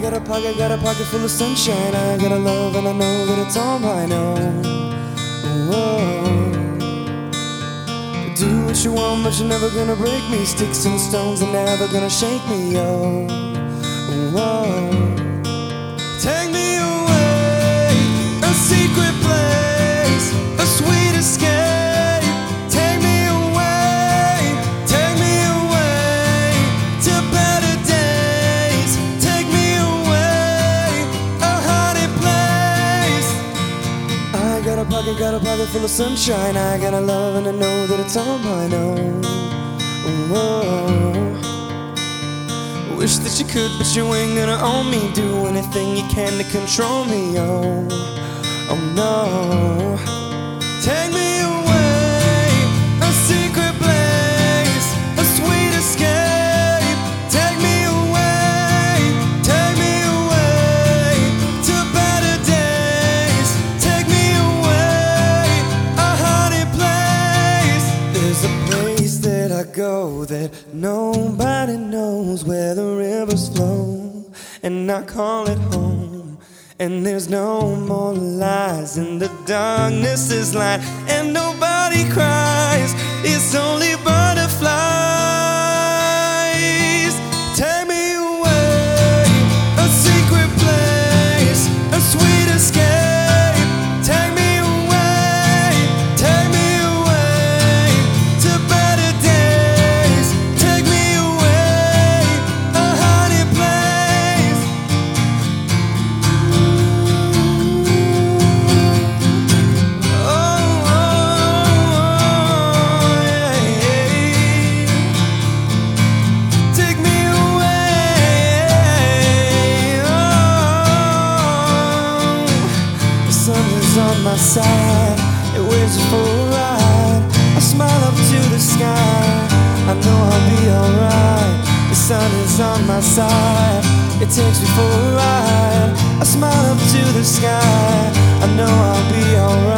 got a pocket, got a pocket full of sunshine. I got a love and I know that it's all mine. Oh, whoa. Do what you want, but you're never gonna break me. Sticks and stones are never gonna shake me. Oh, whoa. Got a pocket, got a pocket full of sunshine. I got a love and I know that it's all mine. Oh, whoa. Wish that you could, but you ain't gonna own me. Do anything you can to control me. Oh, oh no. Go that nobody knows where the rivers flow, and I call it home. And there's no more lies, and the darkness is light, and nobody cries. It's only on my side. It waits for a ride. I smile up to the sky. I know I'll be alright. The sun is on my side. It takes me for a ride. I smile up to the sky. I know I'll be alright.